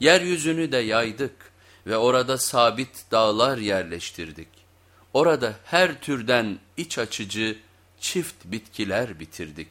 Yeryüzünü de yaydık ve orada sabit dağlar yerleştirdik. Orada her türden iç açıcı çift bitkiler bitirdik.